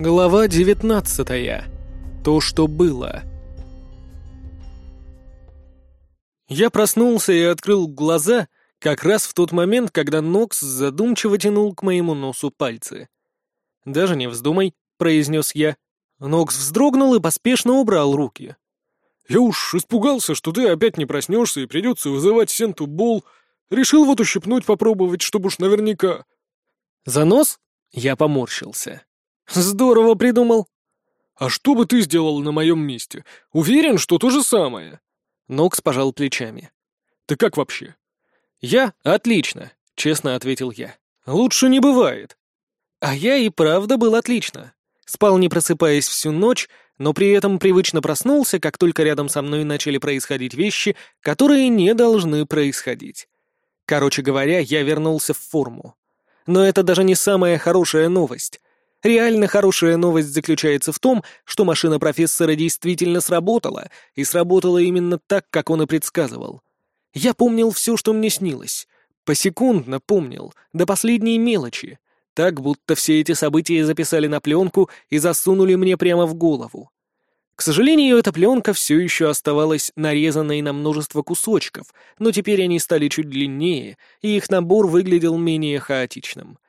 Глава 19. То, что было. Я проснулся и открыл глаза как раз в тот момент, когда Нокс задумчиво тянул к моему носу пальцы. «Даже не вздумай», — произнес я. Нокс вздрогнул и поспешно убрал руки. «Я уж испугался, что ты опять не проснешься и придется вызывать Сенту Бол. Решил вот ущипнуть попробовать, чтобы уж наверняка». «За нос?» — я поморщился. Здорово придумал. А что бы ты сделал на моем месте? Уверен, что то же самое. Нокс пожал плечами. Ты как вообще? Я отлично, честно ответил я. Лучше не бывает. А я и правда был отлично. Спал не просыпаясь всю ночь, но при этом привычно проснулся, как только рядом со мной начали происходить вещи, которые не должны происходить. Короче говоря, я вернулся в форму. Но это даже не самая хорошая новость. Реально хорошая новость заключается в том, что машина профессора действительно сработала, и сработала именно так, как он и предсказывал. Я помнил все, что мне снилось. Посекундно помнил, до последней мелочи. Так, будто все эти события записали на пленку и засунули мне прямо в голову. К сожалению, эта пленка все еще оставалась нарезанной на множество кусочков, но теперь они стали чуть длиннее, и их набор выглядел менее хаотичным —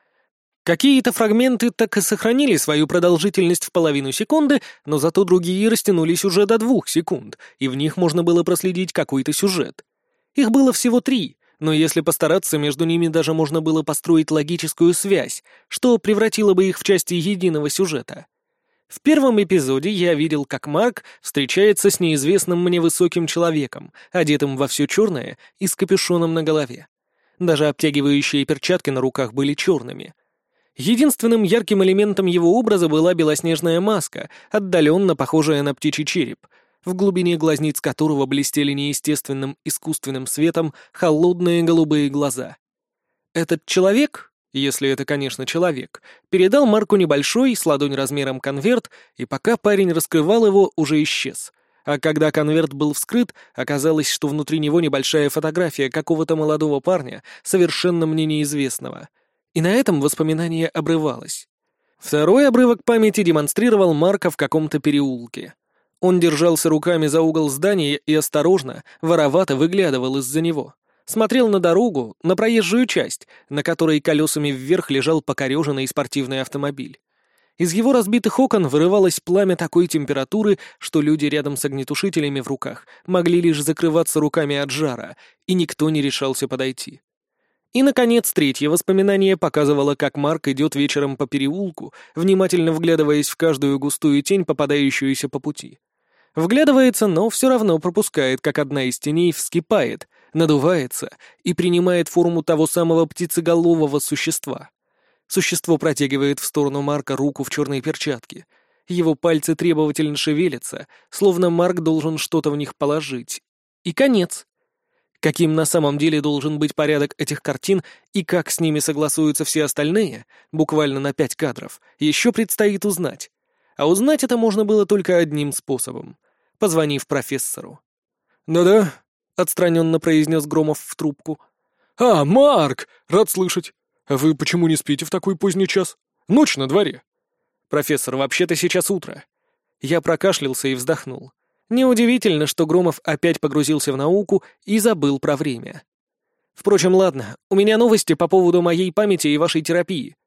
Какие-то фрагменты так и сохранили свою продолжительность в половину секунды, но зато другие растянулись уже до двух секунд, и в них можно было проследить какой-то сюжет. Их было всего три, но если постараться, между ними даже можно было построить логическую связь, что превратило бы их в части единого сюжета. В первом эпизоде я видел, как Марк встречается с неизвестным мне высоким человеком, одетым во все черное и с капюшоном на голове. Даже обтягивающие перчатки на руках были черными — Единственным ярким элементом его образа была белоснежная маска, отдаленно похожая на птичий череп, в глубине глазниц которого блестели неестественным искусственным светом холодные голубые глаза. Этот человек, если это, конечно, человек, передал Марку небольшой, с ладонь размером конверт, и пока парень раскрывал его, уже исчез. А когда конверт был вскрыт, оказалось, что внутри него небольшая фотография какого-то молодого парня, совершенно мне неизвестного — и на этом воспоминание обрывалось. Второй обрывок памяти демонстрировал Марка в каком-то переулке. Он держался руками за угол здания и осторожно, воровато выглядывал из-за него. Смотрел на дорогу, на проезжую часть, на которой колесами вверх лежал покореженный спортивный автомобиль. Из его разбитых окон вырывалось пламя такой температуры, что люди рядом с огнетушителями в руках могли лишь закрываться руками от жара, и никто не решался подойти. И, наконец, третье воспоминание показывало, как Марк идет вечером по переулку, внимательно вглядываясь в каждую густую тень, попадающуюся по пути. Вглядывается, но все равно пропускает, как одна из теней вскипает, надувается и принимает форму того самого птицеголового существа. Существо протягивает в сторону Марка руку в черной перчатке. Его пальцы требовательно шевелятся, словно Марк должен что-то в них положить. И конец. Каким на самом деле должен быть порядок этих картин и как с ними согласуются все остальные, буквально на пять кадров, еще предстоит узнать. А узнать это можно было только одним способом — позвонив профессору. «Да-да», — отстраненно произнес Громов в трубку. «А, Марк! Рад слышать. Вы почему не спите в такой поздний час? Ночь на дворе». «Профессор, вообще-то сейчас утро». Я прокашлялся и вздохнул. Неудивительно, что Громов опять погрузился в науку и забыл про время. Впрочем, ладно, у меня новости по поводу моей памяти и вашей терапии.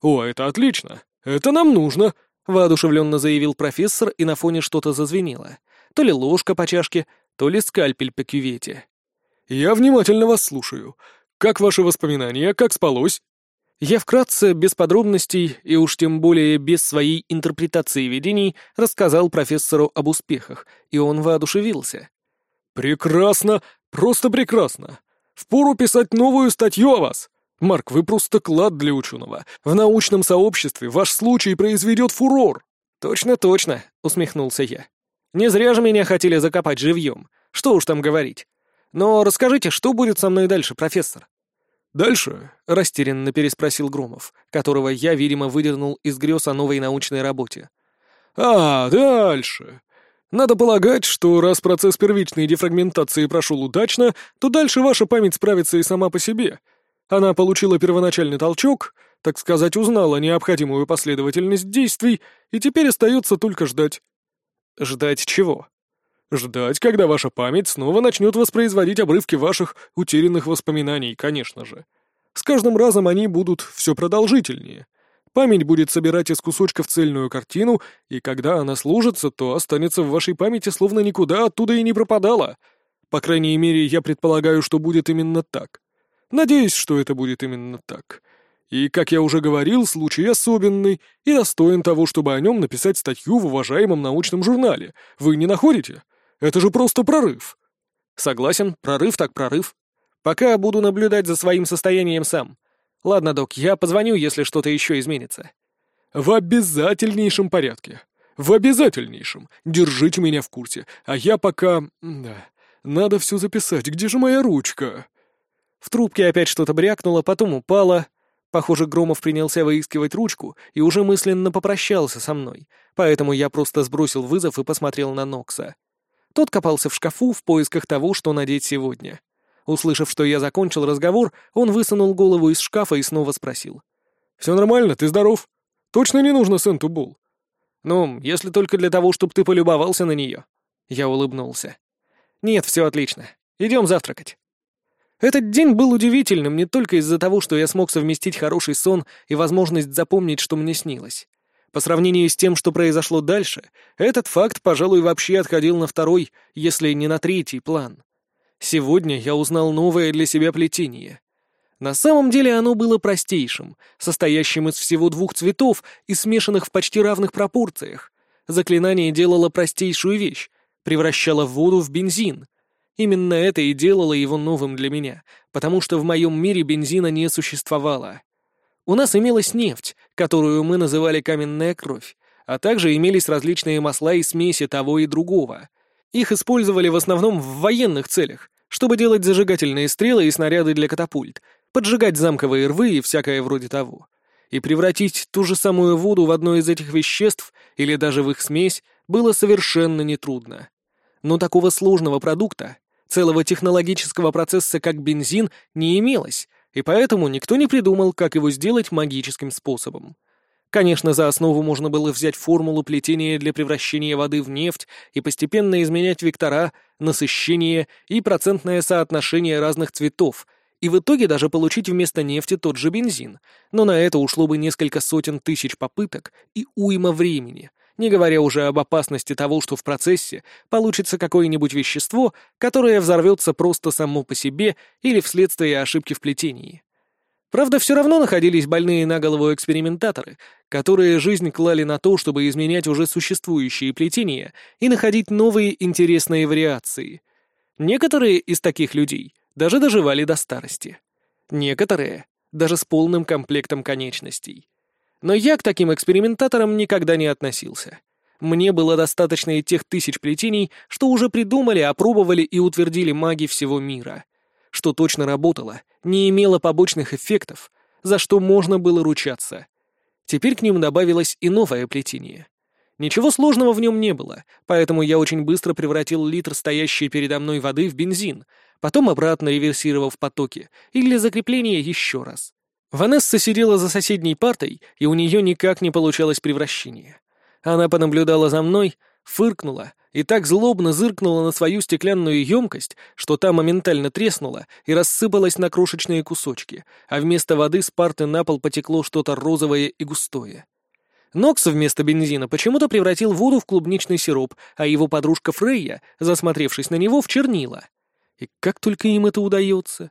«О, это отлично! Это нам нужно!» — воодушевленно заявил профессор, и на фоне что-то зазвенело. То ли ложка по чашке, то ли скальпель по кювете. «Я внимательно вас слушаю. Как ваши воспоминания? Как спалось?» Я вкратце, без подробностей и уж тем более без своей интерпретации видений, рассказал профессору об успехах, и он воодушевился. «Прекрасно! Просто прекрасно! Впору писать новую статью о вас! Марк, вы просто клад для ученого. В научном сообществе ваш случай произведет фурор!» «Точно-точно!» — усмехнулся я. «Не зря же меня хотели закопать живьем. Что уж там говорить. Но расскажите, что будет со мной дальше, профессор?» «Дальше?» — растерянно переспросил Громов, которого я, видимо, выдернул из грез о новой научной работе. «А, дальше. Надо полагать, что раз процесс первичной дефрагментации прошел удачно, то дальше ваша память справится и сама по себе. Она получила первоначальный толчок, так сказать, узнала необходимую последовательность действий, и теперь остается только ждать. Ждать чего? Ждать, когда ваша память снова начнет воспроизводить обрывки ваших утерянных воспоминаний, конечно же. С каждым разом они будут все продолжительнее. Память будет собирать из кусочков цельную картину, и когда она сложится, то останется в вашей памяти словно никуда оттуда и не пропадала. По крайней мере, я предполагаю, что будет именно так. Надеюсь, что это будет именно так. И, как я уже говорил, случай особенный и достоин того, чтобы о нем написать статью в уважаемом научном журнале. Вы не находите? Это же просто прорыв. Согласен, прорыв так прорыв. Пока буду наблюдать за своим состоянием сам. Ладно, док, я позвоню, если что-то еще изменится. В обязательнейшем порядке. В обязательнейшем. Держите меня в курсе. А я пока... Да. Надо все записать. Где же моя ручка? В трубке опять что-то брякнуло, потом упало. Похоже, Громов принялся выискивать ручку и уже мысленно попрощался со мной, поэтому я просто сбросил вызов и посмотрел на Нокса. Тот копался в шкафу в поисках того, что надеть сегодня. Услышав, что я закончил разговор, он высунул голову из шкафа и снова спросил. «Все нормально, ты здоров? Точно не нужно Сенту Бул?» «Ну, если только для того, чтобы ты полюбовался на нее». Я улыбнулся. «Нет, все отлично. Идем завтракать». Этот день был удивительным не только из-за того, что я смог совместить хороший сон и возможность запомнить, что мне снилось. По сравнению с тем, что произошло дальше, этот факт, пожалуй, вообще отходил на второй, если не на третий план. Сегодня я узнал новое для себя плетение. На самом деле оно было простейшим, состоящим из всего двух цветов и смешанных в почти равных пропорциях. Заклинание делало простейшую вещь — превращало воду в бензин. Именно это и делало его новым для меня, потому что в моем мире бензина не существовало. У нас имелась нефть, которую мы называли каменная кровь, а также имелись различные масла и смеси того и другого. Их использовали в основном в военных целях, чтобы делать зажигательные стрелы и снаряды для катапульт, поджигать замковые рвы и всякое вроде того. И превратить ту же самую воду в одно из этих веществ или даже в их смесь было совершенно нетрудно. Но такого сложного продукта, целого технологического процесса, как бензин, не имелось, и поэтому никто не придумал, как его сделать магическим способом. Конечно, за основу можно было взять формулу плетения для превращения воды в нефть и постепенно изменять вектора, насыщение и процентное соотношение разных цветов, и в итоге даже получить вместо нефти тот же бензин, но на это ушло бы несколько сотен тысяч попыток и уйма времени, не говоря уже об опасности того, что в процессе получится какое-нибудь вещество, которое взорвется просто само по себе или вследствие ошибки в плетении. Правда, все равно находились больные на голову экспериментаторы, которые жизнь клали на то, чтобы изменять уже существующие плетения и находить новые интересные вариации. Некоторые из таких людей даже доживали до старости. Некоторые даже с полным комплектом конечностей. Но я к таким экспериментаторам никогда не относился. Мне было достаточно и тех тысяч плетений, что уже придумали, опробовали и утвердили маги всего мира. Что точно работало, не имело побочных эффектов, за что можно было ручаться. Теперь к ним добавилось и новое плетение. Ничего сложного в нем не было, поэтому я очень быстро превратил литр стоящей передо мной воды в бензин, потом обратно реверсировав потоки, и для закрепления еще раз. Ванесса сидела за соседней партой, и у нее никак не получалось превращение. Она понаблюдала за мной, фыркнула и так злобно зыркнула на свою стеклянную емкость, что та моментально треснула и рассыпалась на крошечные кусочки, а вместо воды с парты на пол потекло что-то розовое и густое. Нокс вместо бензина почему-то превратил воду в клубничный сироп, а его подружка Фрейя, засмотревшись на него, в чернила. И как только им это удается?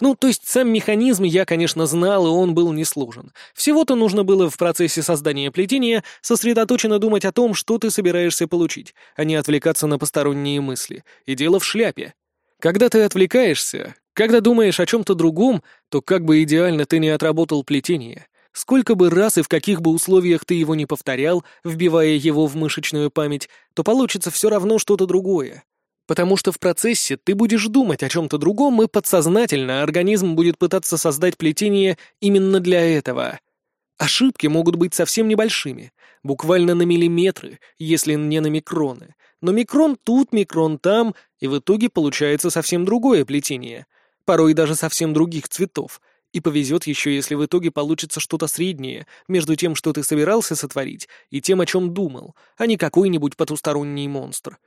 Ну, то есть сам механизм я, конечно, знал, и он был несложен. Всего-то нужно было в процессе создания плетения сосредоточенно думать о том, что ты собираешься получить, а не отвлекаться на посторонние мысли. И дело в шляпе. Когда ты отвлекаешься, когда думаешь о чем-то другом, то как бы идеально ты не отработал плетение. Сколько бы раз и в каких бы условиях ты его не повторял, вбивая его в мышечную память, то получится все равно что-то другое. Потому что в процессе ты будешь думать о чем-то другом, и подсознательно организм будет пытаться создать плетение именно для этого. Ошибки могут быть совсем небольшими, буквально на миллиметры, если не на микроны. Но микрон тут, микрон там, и в итоге получается совсем другое плетение, порой даже совсем других цветов, И повезет еще, если в итоге получится что-то среднее между тем, что ты собирался сотворить, и тем, о чем думал, а не какой-нибудь потусторонний монстр.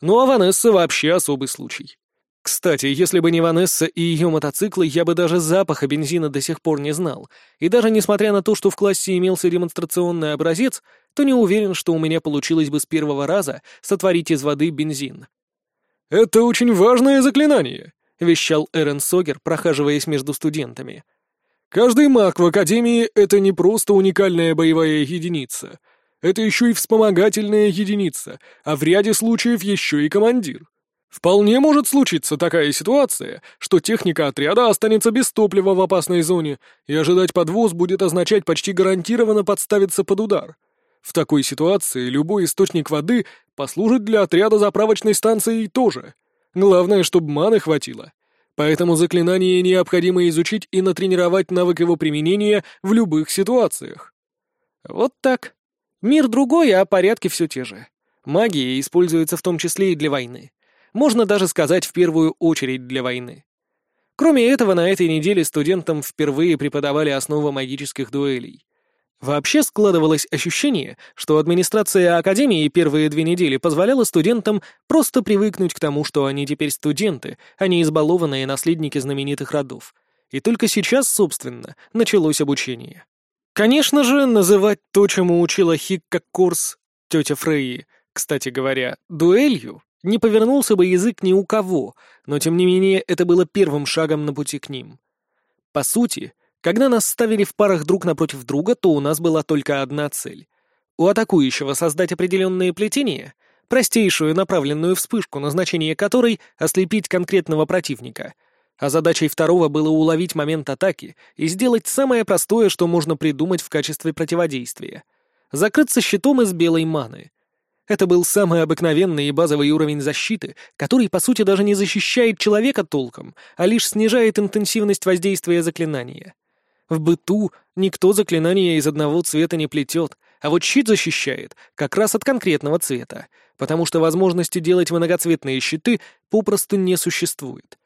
Ну а Ванесса вообще особый случай. Кстати, если бы не Ванесса и ее мотоциклы, я бы даже запаха бензина до сих пор не знал. И даже несмотря на то, что в классе имелся демонстрационный образец, то не уверен, что у меня получилось бы с первого раза сотворить из воды бензин. «Это очень важное заклинание», — вещал Эрен Согер, прохаживаясь между студентами. «Каждый маг в Академии — это не просто уникальная боевая единица. Это еще и вспомогательная единица, а в ряде случаев еще и командир. Вполне может случиться такая ситуация, что техника отряда останется без топлива в опасной зоне, и ожидать подвоз будет означать почти гарантированно подставиться под удар. В такой ситуации любой источник воды послужит для отряда заправочной станцией тоже. Главное, чтобы маны хватило. Поэтому заклинание необходимо изучить и натренировать навык его применения в любых ситуациях. Вот так. Мир другой, а порядки все те же. Магия используется в том числе и для войны. Можно даже сказать, в первую очередь для войны. Кроме этого, на этой неделе студентам впервые преподавали основы магических дуэлей. Вообще складывалось ощущение, что администрация Академии первые две недели позволяла студентам просто привыкнуть к тому, что они теперь студенты, а не избалованные наследники знаменитых родов. И только сейчас, собственно, началось обучение. Конечно же, называть то, чему учила Хикка Курс, тетя Фрейи, кстати говоря, дуэлью, не повернулся бы язык ни у кого, но тем не менее это было первым шагом на пути к ним. По сути, когда нас ставили в парах друг напротив друга, то у нас была только одна цель. У атакующего создать определенные плетения, простейшую направленную вспышку, назначение которой — ослепить конкретного противника, а задачей второго было уловить момент атаки и сделать самое простое, что можно придумать в качестве противодействия — закрыться щитом из белой маны. Это был самый обыкновенный и базовый уровень защиты, который, по сути, даже не защищает человека толком, а лишь снижает интенсивность воздействия заклинания. В быту никто заклинания из одного цвета не плетет, а вот щит защищает как раз от конкретного цвета, потому что возможности делать многоцветные щиты попросту не существует.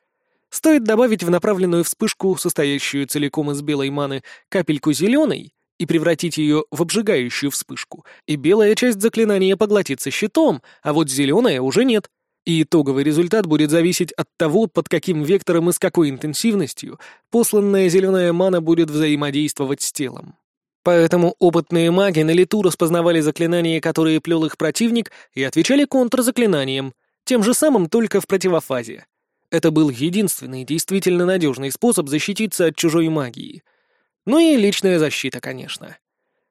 Стоит добавить в направленную вспышку, состоящую целиком из белой маны, капельку зеленой, и превратить ее в обжигающую вспышку, и белая часть заклинания поглотится щитом, а вот зеленая уже нет. И итоговый результат будет зависеть от того, под каким вектором и с какой интенсивностью посланная зеленая мана будет взаимодействовать с телом. Поэтому опытные маги на лету распознавали заклинания, которые плел их противник, и отвечали контрзаклинанием, тем же самым только в противофазе. Это был единственный действительно надежный способ защититься от чужой магии — ну и личная защита, конечно.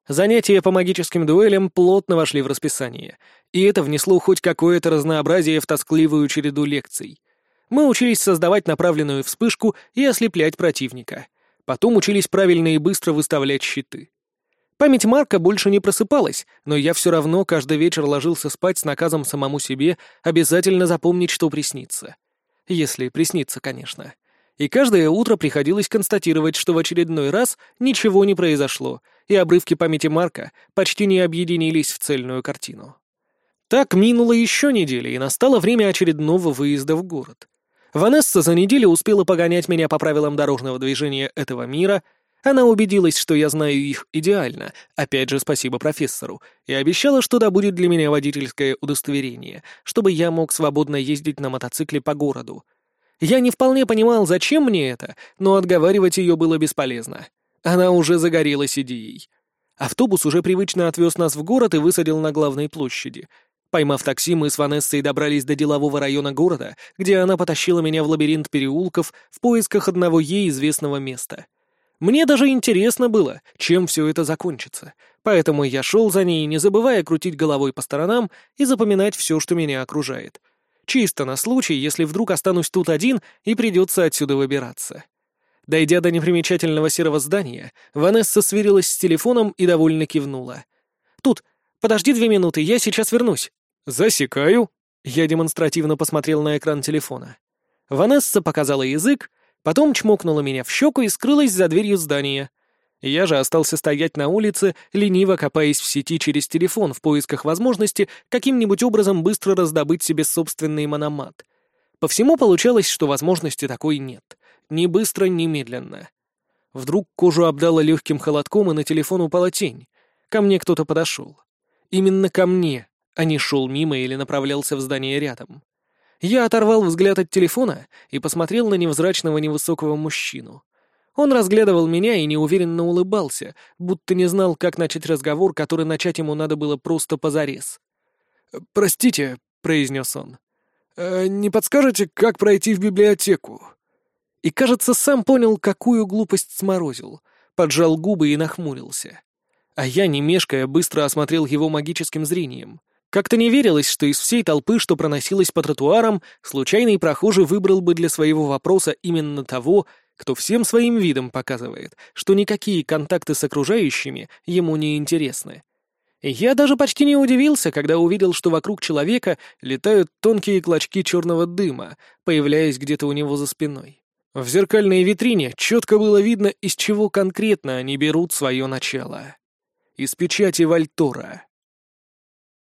Занятия по магическим дуэлям плотно вошли в расписание, и это внесло хоть какое-то разнообразие в тоскливую череду лекций. Мы учились создавать направленную вспышку и ослеплять противника. Потом учились правильно и быстро выставлять щиты. Память Марка больше не просыпалась, но я все равно каждый вечер ложился спать с наказом самому себе обязательно запомнить, что приснится. Если приснится, конечно и каждое утро приходилось констатировать, что в очередной раз ничего не произошло, и обрывки памяти Марка почти не объединились в цельную картину. Так минула еще неделя, и настало время очередного выезда в город. Ванесса за неделю успела погонять меня по правилам дорожного движения этого мира, она убедилась, что я знаю их идеально, опять же спасибо профессору, и обещала, что добудет для меня водительское удостоверение, чтобы я мог свободно ездить на мотоцикле по городу — я не вполне понимал, зачем мне это, но отговаривать ее было бесполезно. Она уже загорелась идеей. Автобус уже привычно отвез нас в город и высадил на главной площади. Поймав такси, мы с Ванессой добрались до делового района города, где она потащила меня в лабиринт переулков в поисках одного ей известного места. Мне даже интересно было, чем все это закончится, поэтому я шел за ней, не забывая крутить головой по сторонам и запоминать все, что меня окружает — Чисто на случай, если вдруг останусь тут один и придется отсюда выбираться. Дойдя до непримечательного серого здания, Ванесса сверилась с телефоном и довольно кивнула. «Тут, подожди две минуты, я сейчас вернусь». «Засекаю». Я демонстративно посмотрел на экран телефона. Ванесса показала язык, потом чмокнула меня в щеку и скрылась за дверью здания. Я же остался стоять на улице, лениво копаясь в сети через телефон в поисках возможности каким-нибудь образом быстро раздобыть себе собственный мономат. По всему получалось, что возможности такой нет. Ни быстро, ни медленно. Вдруг кожу обдало легким холодком, и на телефон упала тень. Ко мне кто-то подошел. Именно ко мне, а не шел мимо или направлялся в здание рядом. Я оторвал взгляд от телефона и посмотрел на невзрачного невысокого мужчину. Он разглядывал меня и неуверенно улыбался, будто не знал, как начать разговор, который начать ему надо было просто позарез. «Простите», — произнес он, «э, — «не подскажете, как пройти в библиотеку?» И, кажется, сам понял, какую глупость сморозил, поджал губы и нахмурился. А я, не мешкая, быстро осмотрел его магическим зрением. Как-то не верилось, что из всей толпы, что проносилась по тротуарам, случайный прохожий выбрал бы для своего вопроса именно того, кто всем своим видом показывает, что никакие контакты с окружающими ему не интересны. Я даже почти не удивился, когда увидел, что вокруг человека летают тонкие клочки черного дыма, появляясь где-то у него за спиной. В зеркальной витрине четко было видно, из чего конкретно они берут свое начало. Из печати Вальтора.